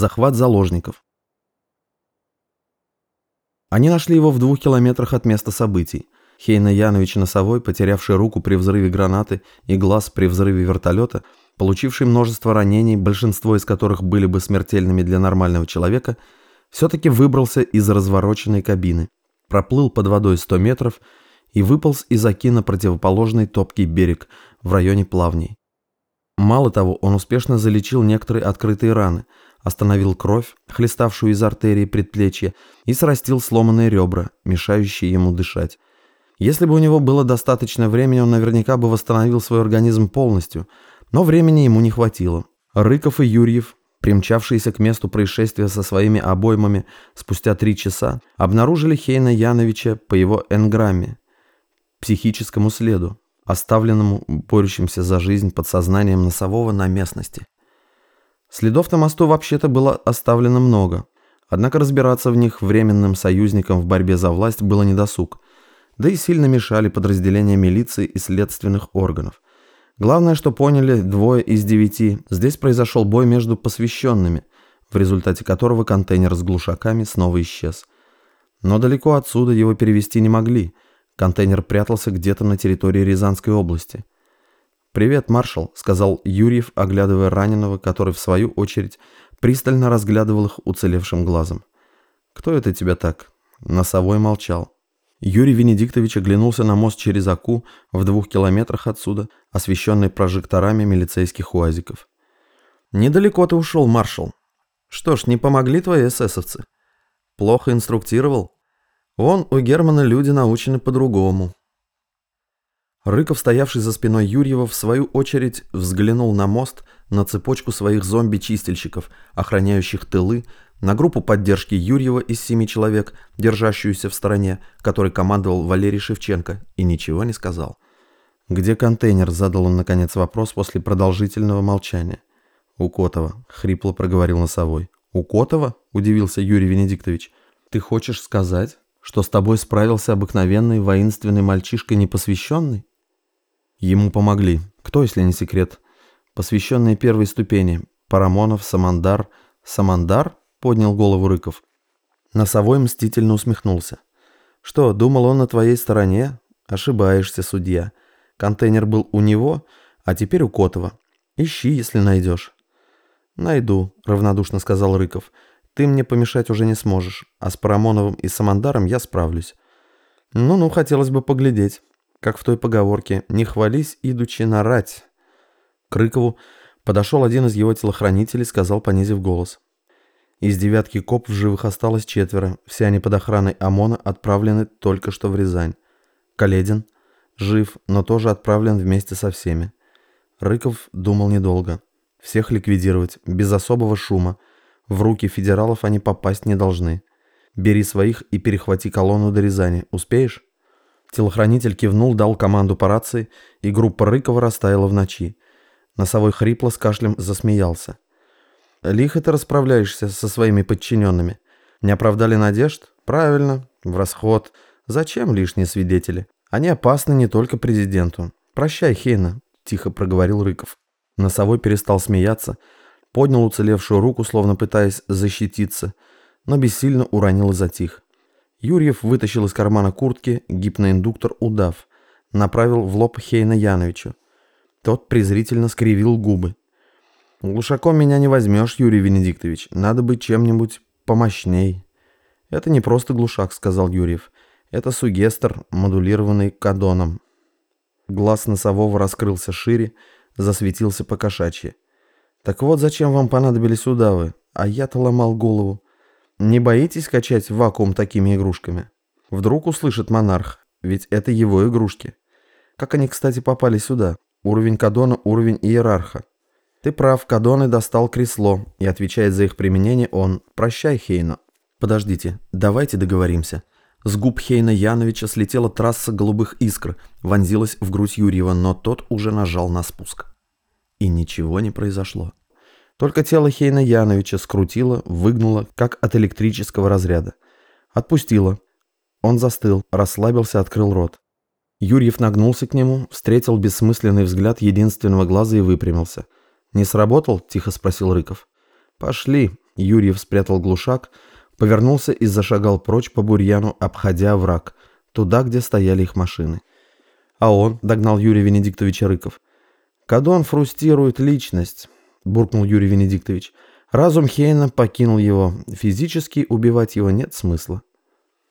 Захват заложников. Они нашли его в двух километрах от места событий. Хейна Янович Носовой, потерявший руку при взрыве гранаты и глаз при взрыве вертолета, получивший множество ранений, большинство из которых были бы смертельными для нормального человека, все-таки выбрался из развороченной кабины, проплыл под водой 100 метров и выполз из оки противоположный топкий берег в районе плавней. Мало того, он успешно залечил некоторые открытые раны, остановил кровь, хлеставшую из артерии предплечья, и срастил сломанные ребра, мешающие ему дышать. Если бы у него было достаточно времени, он наверняка бы восстановил свой организм полностью, но времени ему не хватило. Рыков и Юрьев, примчавшиеся к месту происшествия со своими обоймами спустя три часа, обнаружили Хейна Яновича по его энграмме, психическому следу, оставленному борющимся за жизнь подсознанием носового на местности. Следов на мосту вообще-то было оставлено много, однако разбираться в них временным союзникам в борьбе за власть было недосуг, да и сильно мешали подразделения милиции и следственных органов. Главное, что поняли двое из девяти, здесь произошел бой между посвященными, в результате которого контейнер с глушаками снова исчез. Но далеко отсюда его перевести не могли – Контейнер прятался где-то на территории Рязанской области. «Привет, маршал», — сказал Юрьев, оглядывая раненого, который, в свою очередь, пристально разглядывал их уцелевшим глазом. «Кто это тебя так?» Носовой молчал. Юрий Венедиктович оглянулся на мост через Аку в двух километрах отсюда, освещенный прожекторами милицейских уазиков. «Недалеко ты ушел, маршал. Что ж, не помогли твои эсэсовцы? Плохо инструктировал?» Вон у Германа люди научены по-другому. Рыков, стоявший за спиной Юрьева, в свою очередь взглянул на мост, на цепочку своих зомби-чистильщиков, охраняющих тылы, на группу поддержки Юрьева из семи человек, держащуюся в стороне, которой командовал Валерий Шевченко, и ничего не сказал. «Где контейнер?» – задал он, наконец, вопрос после продолжительного молчания. «У Котова», – хрипло проговорил носовой. «У Котова?» – удивился Юрий Венедиктович. «Ты хочешь сказать, что с тобой справился обыкновенный воинственный мальчишка непосвященный? Ему помогли. Кто, если не секрет? Посвященные первой ступени. Парамонов, Самандар. Самандар? Поднял голову Рыков. Носовой мстительно усмехнулся. Что, думал он на твоей стороне? Ошибаешься, судья. Контейнер был у него, а теперь у Котова. Ищи, если найдешь. Найду, равнодушно сказал Рыков. Ты мне помешать уже не сможешь, а с Парамоновым и Самандаром я справлюсь. Ну-ну, хотелось бы поглядеть. Как в той поговорке «Не хвались, идучи нарать». К Рыкову подошел один из его телохранителей, сказал, понизив голос. Из девятки коп в живых осталось четверо, все они под охраной ОМОНа отправлены только что в Рязань. Каледин жив, но тоже отправлен вместе со всеми. Рыков думал недолго. Всех ликвидировать, без особого шума, в руки федералов они попасть не должны. Бери своих и перехвати колонну до Рязани. Успеешь?» Телохранитель кивнул, дал команду по рации, и группа Рыкова растаяла в ночи. Носовой хрипло с кашлем засмеялся. «Лихо ты расправляешься со своими подчиненными. Не оправдали надежд? Правильно, в расход. Зачем лишние свидетели? Они опасны не только президенту. Прощай, Хейна», — тихо проговорил Рыков. Носовой перестал смеяться, — поднял уцелевшую руку, словно пытаясь защититься, но бессильно уронил и затих. Юрьев вытащил из кармана куртки гипноиндуктор «Удав», направил в лоб Хейна Яновичу. Тот презрительно скривил губы. «Глушаком меня не возьмешь, Юрий Венедиктович. Надо быть чем-нибудь помощней». «Это не просто глушак», — сказал Юрьев. «Это сугестер, модулированный кадоном». Глаз носового раскрылся шире, засветился по-кошачьи. Так вот зачем вам понадобились удавы, а я-то ломал голову. Не боитесь качать вакуум такими игрушками? Вдруг услышит монарх, ведь это его игрушки. Как они, кстати, попали сюда? Уровень Кадона, уровень иерарха. Ты прав, Кадон и достал кресло, и отвечает за их применение он. Прощай, Хейна. Подождите, давайте договоримся. С губ Хейна Яновича слетела трасса голубых искр, вонзилась в грудь Юрьева, но тот уже нажал на спуск. И ничего не произошло. Только тело Хейна Яновича скрутило, выгнуло, как от электрического разряда. Отпустило. Он застыл, расслабился, открыл рот. Юрьев нагнулся к нему, встретил бессмысленный взгляд единственного глаза и выпрямился. «Не сработал?» – тихо спросил Рыков. «Пошли!» – Юрьев спрятал глушак, повернулся и зашагал прочь по бурьяну, обходя враг, туда, где стояли их машины. А он, догнал Юрий Венедиктович Рыков. «Кадон фрустирует личность», — буркнул Юрий Венедиктович. Разум Хейна покинул его. Физически убивать его нет смысла.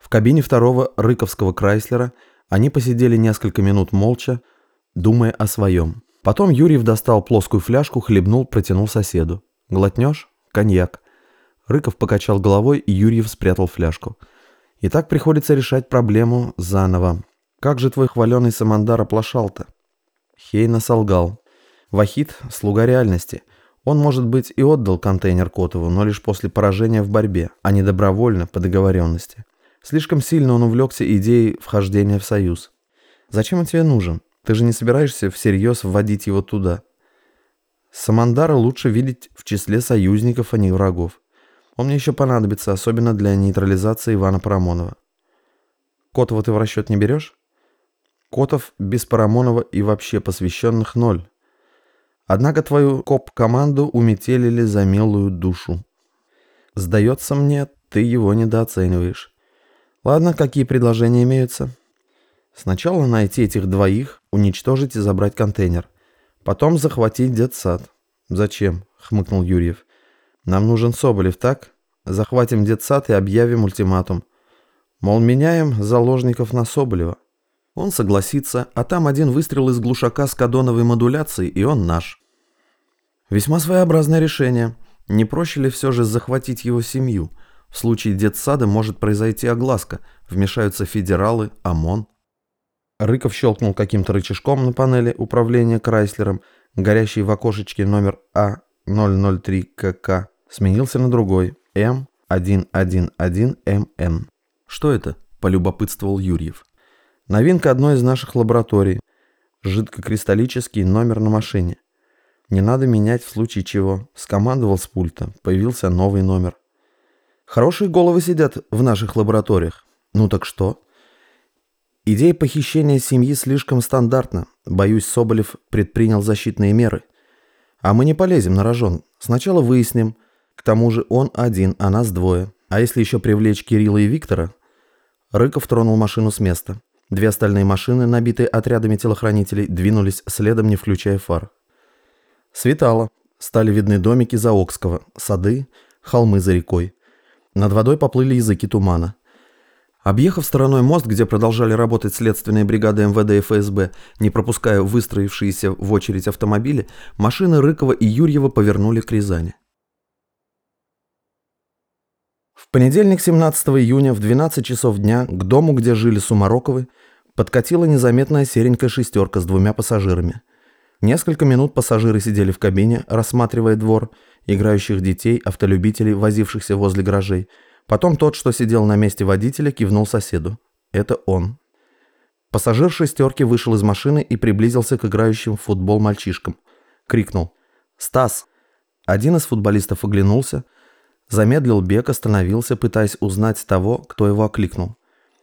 В кабине второго рыковского Крайслера они посидели несколько минут молча, думая о своем. Потом Юрьев достал плоскую фляжку, хлебнул, протянул соседу. «Глотнешь? Коньяк». Рыков покачал головой, и Юрьев спрятал фляжку. «И так приходится решать проблему заново. Как же твой хваленый Самандар оплошал-то?» Хейна солгал. Вахид – слуга реальности. Он, может быть, и отдал контейнер Котову, но лишь после поражения в борьбе, а не добровольно, по договоренности. Слишком сильно он увлекся идеей вхождения в союз. «Зачем он тебе нужен? Ты же не собираешься всерьез вводить его туда?» Самандара лучше видеть в числе союзников, а не врагов. Он мне еще понадобится, особенно для нейтрализации Ивана Парамонова. Котова ты в расчет не берешь? Котов без Парамонова и вообще посвященных ноль. Однако твою коп-команду уметелили за милую душу. Сдается мне, ты его недооцениваешь. Ладно, какие предложения имеются? Сначала найти этих двоих, уничтожить и забрать контейнер. Потом захватить детсад. Зачем? Хмыкнул Юрьев. Нам нужен Соболев, так? Захватим детсад и объявим ультиматум. Мол, меняем заложников на Соболева. Он согласится, а там один выстрел из глушака с кадоновой модуляцией, и он наш. Весьма своеобразное решение. Не проще ли все же захватить его семью? В случае детсада может произойти огласка. Вмешаются федералы, ОМОН. Рыков щелкнул каким-то рычажком на панели управления Крайслером. Горящий в окошечке номер А003КК сменился на другой М111МН. «Что это?» – полюбопытствовал Юрьев. «Новинка одной из наших лабораторий. Жидкокристаллический номер на машине. Не надо менять в случае чего. Скомандовал с пульта. Появился новый номер. Хорошие головы сидят в наших лабораториях. Ну так что? Идея похищения семьи слишком стандартна. Боюсь, Соболев предпринял защитные меры. А мы не полезем на рожон. Сначала выясним. К тому же он один, а нас двое. А если еще привлечь Кирилла и Виктора? Рыков тронул машину с места. Две остальные машины, набитые отрядами телохранителей, двинулись следом, не включая фар. Светало. Стали видны домики Заокского, сады, холмы за рекой. Над водой поплыли языки тумана. Объехав стороной мост, где продолжали работать следственные бригады МВД и ФСБ, не пропуская выстроившиеся в очередь автомобили, машины Рыкова и Юрьева повернули к Рязани. В понедельник, 17 июня, в 12 часов дня, к дому, где жили Сумароковы, подкатила незаметная серенькая шестерка с двумя пассажирами. Несколько минут пассажиры сидели в кабине, рассматривая двор, играющих детей, автолюбителей, возившихся возле гаражей. Потом тот, что сидел на месте водителя, кивнул соседу. Это он. Пассажир шестерки вышел из машины и приблизился к играющим в футбол мальчишкам. Крикнул. «Стас!» Один из футболистов оглянулся, замедлил бег, остановился, пытаясь узнать того, кто его окликнул.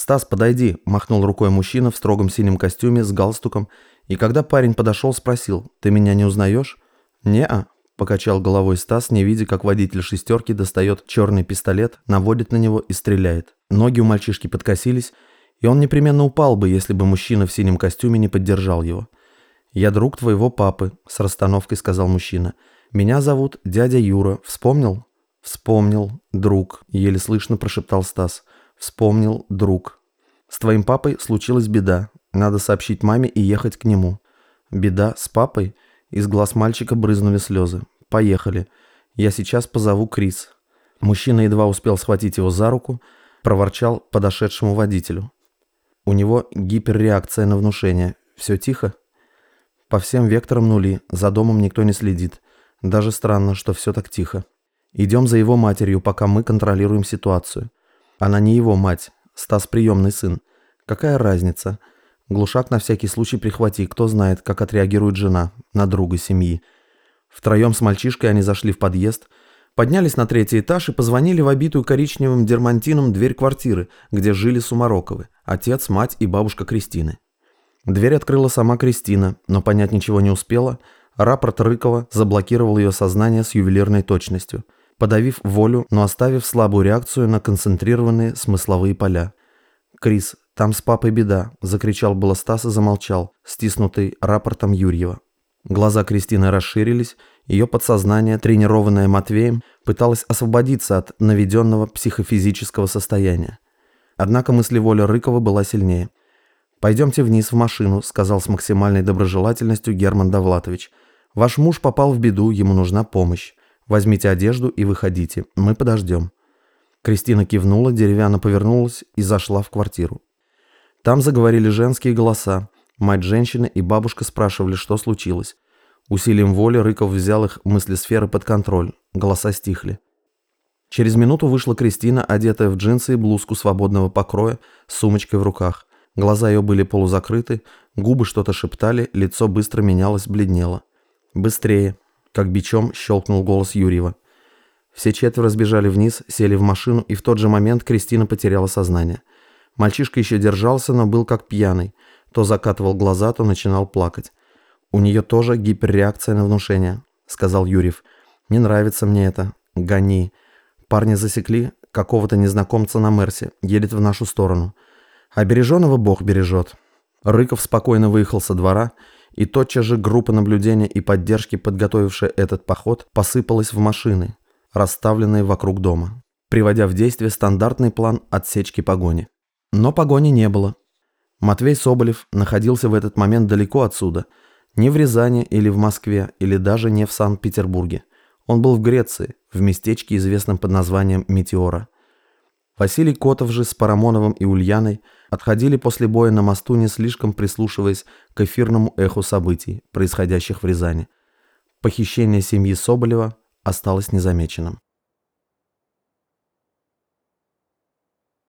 «Стас, подойди!» – махнул рукой мужчина в строгом синем костюме с галстуком и когда парень подошел, спросил, «Ты меня не узнаешь?» «Не-а», – покачал головой Стас, не видя, как водитель шестерки достает черный пистолет, наводит на него и стреляет. Ноги у мальчишки подкосились, и он непременно упал бы, если бы мужчина в синем костюме не поддержал его. «Я друг твоего папы», – с расстановкой сказал мужчина. «Меня зовут дядя Юра. Вспомнил?» «Вспомнил, друг», – еле слышно прошептал Стас. «Вспомнил, друг. С твоим папой случилась беда. Надо сообщить маме и ехать к нему. Беда с папой? Из глаз мальчика брызнули слезы. Поехали. Я сейчас позову Крис. Мужчина едва успел схватить его за руку, проворчал подошедшему водителю. У него гиперреакция на внушение. Все тихо? По всем векторам нули, за домом никто не следит. Даже странно, что все так тихо. Идем за его матерью, пока мы контролируем ситуацию. Она не его мать, Стас приемный сын. Какая разница? Глушак на всякий случай прихвати, кто знает, как отреагирует жена на друга семьи. Втроем с мальчишкой они зашли в подъезд, поднялись на третий этаж и позвонили в обитую коричневым дермантином дверь квартиры, где жили Сумароковы, отец, мать и бабушка Кристины. Дверь открыла сама Кристина, но понять ничего не успела. Рапорт Рыкова заблокировал ее сознание с ювелирной точностью. Подавив волю, но оставив слабую реакцию на концентрированные смысловые поля. «Крис, там с папой беда», – закричал было Стас и замолчал, стиснутый рапортом Юрьева. Глаза Кристины расширились, ее подсознание, тренированное Матвеем, пыталось освободиться от наведенного психофизического состояния. Однако мыслеволя Рыкова была сильнее. «Пойдемте вниз в машину», – сказал с максимальной доброжелательностью Герман Довлатович. «Ваш муж попал в беду, ему нужна помощь. Возьмите одежду и выходите, мы подождем». Кристина кивнула, деревянно повернулась и зашла в квартиру. Там заговорили женские голоса. Мать женщины и бабушка спрашивали, что случилось. Усилием воли Рыков взял их мысли сферы под контроль. Голоса стихли. Через минуту вышла Кристина, одетая в джинсы и блузку свободного покроя, с сумочкой в руках. Глаза ее были полузакрыты, губы что-то шептали, лицо быстро менялось, бледнело. «Быстрее!» – как бичом щелкнул голос Юрьева. Все четверо сбежали вниз, сели в машину, и в тот же момент Кристина потеряла сознание. Мальчишка еще держался, но был как пьяный. То закатывал глаза, то начинал плакать. «У нее тоже гиперреакция на внушение», — сказал Юрьев. «Не нравится мне это. Гони. Парни засекли какого-то незнакомца на Мерсе. Едет в нашу сторону. А Бог бережет». Рыков спокойно выехал со двора, и тотчас же группа наблюдения и поддержки, подготовившая этот поход, посыпалась в машины, расставленные вокруг дома, приводя в действие стандартный план отсечки погони. Но погони не было. Матвей Соболев находился в этот момент далеко отсюда, не в Рязани или в Москве, или даже не в Санкт-Петербурге. Он был в Греции, в местечке, известном под названием Метеора. Василий Котов же с Парамоновым и Ульяной отходили после боя на мосту, не слишком прислушиваясь к эфирному эху событий, происходящих в Рязани. Похищение семьи Соболева осталось незамеченным.